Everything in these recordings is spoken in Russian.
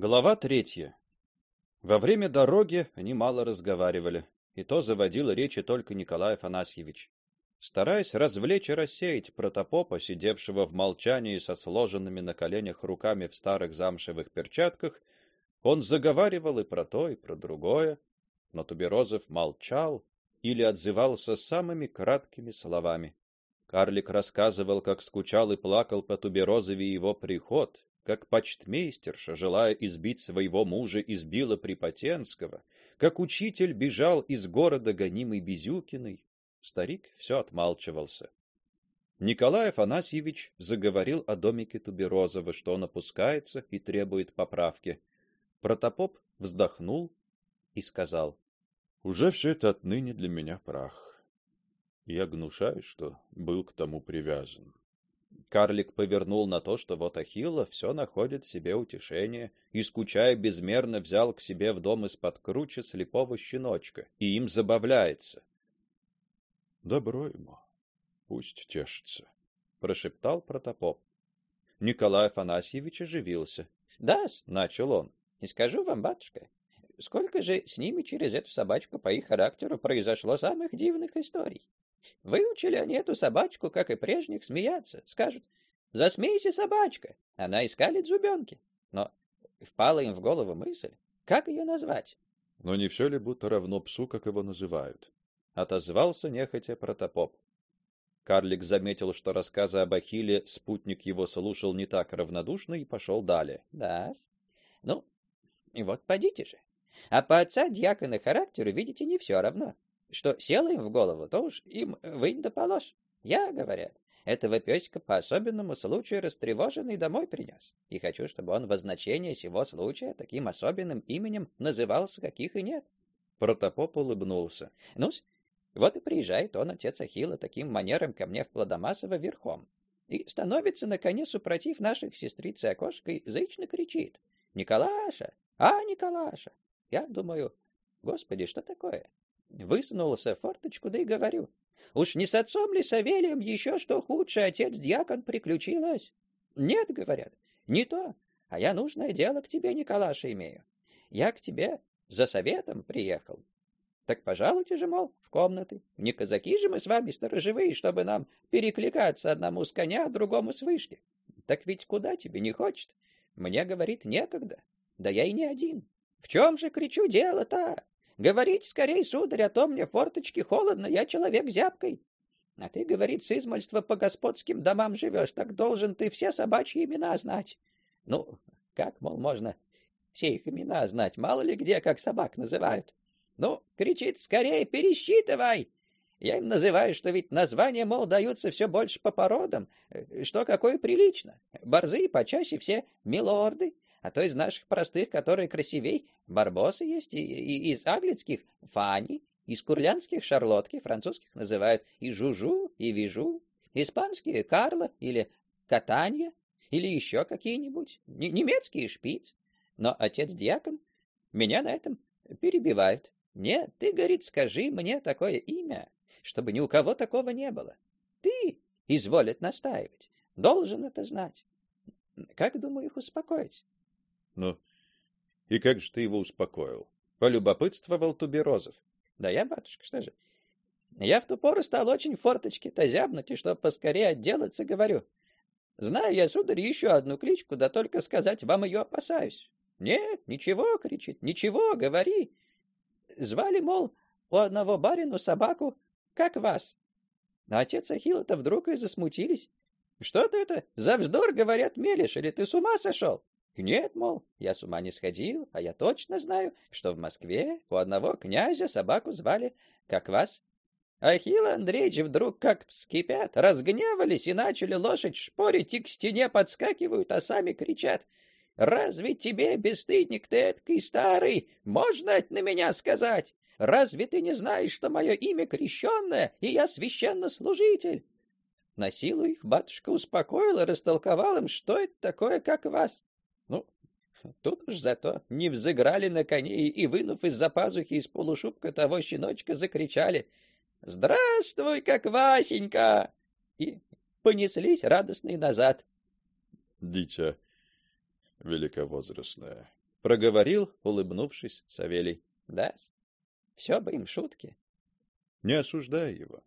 Глава третья. Во время дороги они мало разговаривали, и то заводил речи только Николай Афанасьевич. Стараясь развлечь и рассеять протопопа, сидевшего в молчании со сложенными на коленях руками в старых замшевых перчатках, он заговаривал и про то, и про другое, но Туберозов молчал или отзывался самыми краткими словами. Карлик рассказывал, как скучал и плакал по Туберозове его приход, как почтмейстерша, желая избить своего мужа, избила Припотенского, как учитель бежал из города гонимый Безюкиной. Старик все отмалчивался. Николай Афанасьевич заговорил о домике Туберозова, что он опускается и требует поправки. Протопоп вздохнул и сказал: "Уже все это отныне для меня прах. Я гнушаюсь, что был к тому привязан. Карлик повернул на то, что вот Ахилла все находит себе утешение и скучая безмерно взял к себе в дом из-под кручи слепого щеночка и им забавляется. Добро ему. Пусть тешится, прошептал протопоп. Николай Афанасьевич оживился. да начал он. "Не скажу вам, батюшка, сколько же с ними через эту собачку по их характеру произошло самых дивных историй. Выучили они эту собачку, как и прежних, смеяться. Скажут, засмейся, собачка. Она искалит зубенки. Но впала им в голову мысль, как ее назвать. Но не все ли будто равно псу, как его называют? Отозвался нехотя протопоп. Карлик заметил, что рассказы об Ахилле спутник его слушал не так равнодушно и пошел далее. Да. Ну, и вот подите же. А по отца дьякона характеру, видите, не все равно что село им в голову, то уж им вынь да положь. Я, говорят, этого песика по особенному случаю растревоженный домой принес. И хочу, чтобы он во значение сего случая таким особенным именем назывался, каких и нет. Протопоп улыбнулся. ну вот и приезжает он, отец Ахилла, таким манером ко мне в Плодомасово верхом. И становится, наконец, супротив наших сестриц и окошка и зычно кричит. «Николаша! А, Николаша!» Я думаю, господи, что такое? Высунулся в форточку, да и говорю. Уж не с отцом ли Савелием еще что худшее отец-дьякон приключилось? Нет, говорят, не то. А я нужное дело к тебе, Николаша, имею. Я к тебе за советом приехал. Так пожалуйте же, мол, в комнаты. Не казаки же мы с вами сторожевые, чтобы нам перекликаться одному с коня, а другому с вышки. Так ведь куда тебе не хочет? Мне, говорит, некогда. Да я и не один. В чем же, кричу, дело-то? Говорите скорей, сударь, а то мне форточки холодно, я человек зябкой. А ты, говорит, с измальства по господским домам живешь, так должен ты все собачьи имена знать. Ну, как, мол, можно все их имена знать, мало ли где как собак называют. Ну, кричит, скорее пересчитывай. Я им называю, что ведь названия, мол, даются все больше по породам, э, что какое прилично. Борзые почаще все милорды, а то из наших простых, которые красивей, барбосы есть, и, и из аглицких фани, из курлянских шарлотки, французских называют и жужу, и вижу, испанские карла или катанья, или еще какие-нибудь, немецкие шпиц. Но отец-диакон меня на этом перебивает. Нет, ты, говорит, скажи мне такое имя, чтобы ни у кого такого не было. Ты, изволит настаивать, должен это знать. Как, думаю, их успокоить? Ну, и как же ты его успокоил? Полюбопытствовал Туберозов. Да я, батюшка, что же? Я в ту пору стал очень форточки-то зябнуть, и чтоб поскорее отделаться, говорю. Знаю я, сударь, еще одну кличку, да только сказать вам ее опасаюсь. Нет, ничего, кричит, ничего, говори. Звали, мол, у одного барину собаку, как вас. А отец Ахилла-то вдруг и засмутились. Что ты это за вздор, говорят, мелешь, или ты с ума сошел? Нет, мол, я с ума не сходил, а я точно знаю, что в Москве у одного князя собаку звали, как вас. Ахилл Андреевич вдруг как вскипят, разгневались и начали лошадь шпорить и к стене подскакивают, а сами кричат. «Разве тебе, бесстыдник ты эткий старый, можно на меня сказать? Разве ты не знаешь, что мое имя крещенное, и я священнослужитель?» На силу их батюшка успокоил и растолковал им, что это такое, как вас. Ну, тут уж зато не взыграли на коней и, вынув из-за пазухи из полушубка того щеночка, закричали «Здравствуй, как Васенька!» и понеслись радостные назад. Дитя великовозрастное, проговорил, улыбнувшись, Савелий. Да. Все бы им шутки. Не осуждай его.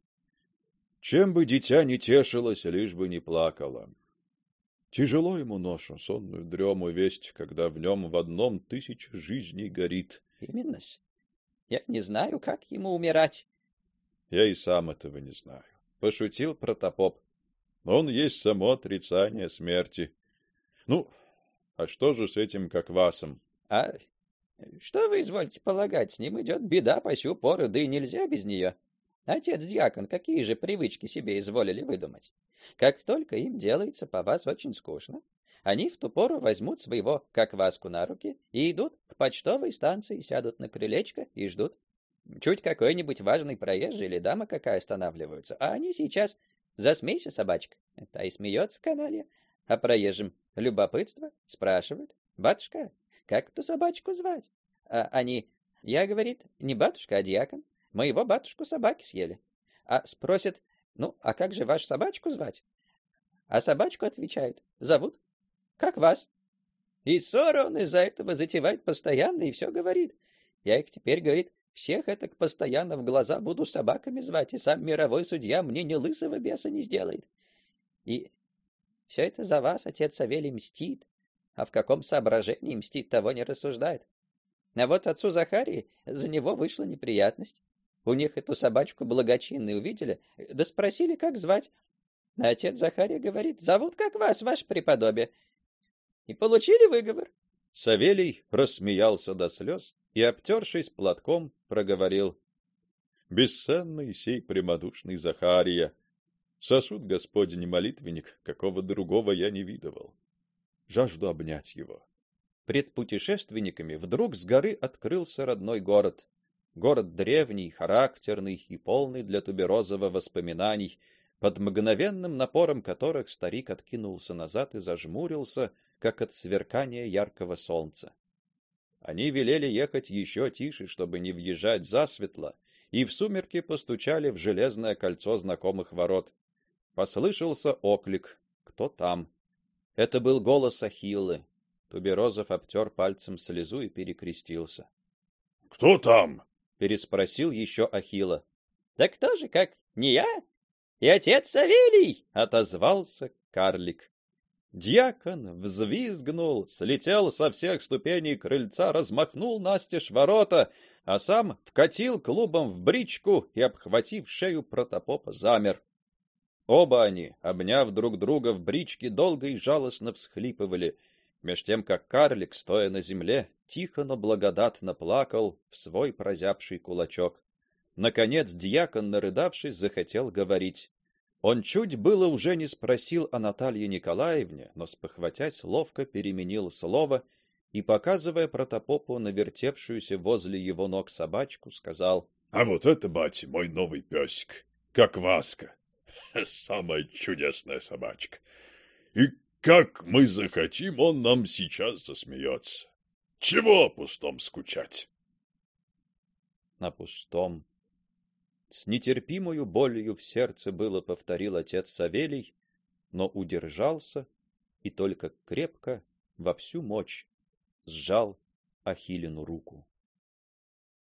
Чем бы дитя не тешилось, лишь бы не плакало. Тяжело ему ношу сонную дрему весть, когда в нем в одном тысяча жизней горит. Именно-с. Я не знаю, как ему умирать. Я и сам этого не знаю, пошутил протопоп. Он есть само отрицание смерти. Ну, а что же с этим как васом? А что вы извольте полагать, с ним идет беда по сю пору, да и нельзя без нее. Отец диакон, какие же привычки себе изволили выдумать? Как только им делается по вас очень скучно, они в ту пору возьмут своего как васку на руки и идут к почтовой станции, сядут на крылечко и ждут. Чуть какой-нибудь важный проезжий или дама какая останавливаются, а они сейчас засмейся, собачка. Та и смеется каналья. А проезжим любопытство спрашивают: "Батюшка, как эту собачку звать?" А они: "Я, говорит, не батюшка, а диакон. Моего батюшку собаки съели". А спросят: "Ну, а как же вашу собачку звать?" А собачку отвечают: "Зовут как вас". И ссоры он из-за этого затевает постоянно и все говорит. Я их теперь, говорит, всех это постоянно в глаза буду собаками звать, и сам мировой судья мне ни лысого беса не сделает. И все это за вас отец Савелий мстит, а в каком соображении мстит, того не рассуждает. А вот отцу Захарии за него вышла неприятность. У них эту собачку благочинную увидели, да спросили, как звать. А отец Захария говорит: "Зовут как вас, ваше преподобие". И получили выговор. Савелий рассмеялся до слез и, обтершись платком, проговорил: "Бесценный сей прямодушный Захария, сосуд Господень молитвенник, какого другого я не видывал. Жажду обнять его". Пред путешественниками вдруг с горы открылся родной город. Город древний, характерный и полный для туберозова воспоминаний, под мгновенным напором которых старик откинулся назад и зажмурился, как от сверкания яркого солнца. Они велели ехать еще тише, чтобы не въезжать засветло, и в сумерки постучали в железное кольцо знакомых ворот. Послышался оклик: "Кто там?" Это был голос Ахиллы. Туберозов обтер пальцем слезу и перекрестился. "Кто там?" Переспросил еще Ахилла. "Да кто же, как не я? И отец Савелий", отозвался карлик. Дьякон взвизгнул, слетел со всех ступеней крыльца, размахнул настежь ворота, а сам вкатил клубом в бричку и, обхватив шею протопопа, замер. Оба они, обняв друг друга в бричке, долго и жалостно всхлипывали, меж тем как карлик, стоя на земле, тихо, но благодатно плакал в свой прозябший кулачок. Наконец дьякон, нарыдавшись, захотел говорить. Он чуть было уже не спросил о Наталье Николаевне, но спохватясь, ловко переменил слово и, показывая протопопу навертевшуюся возле его ног собачку, сказал: "А вот это, батя, мой новый песик, как Васка. Самая чудесная собачка. И как мы захотим, он нам сейчас засмеется. Чего о пустом скучать?" На пустом с нетерпимою болью в сердце было повторил отец Савелий, но удержался и только крепко во всю мощь сжал Ахилину руку.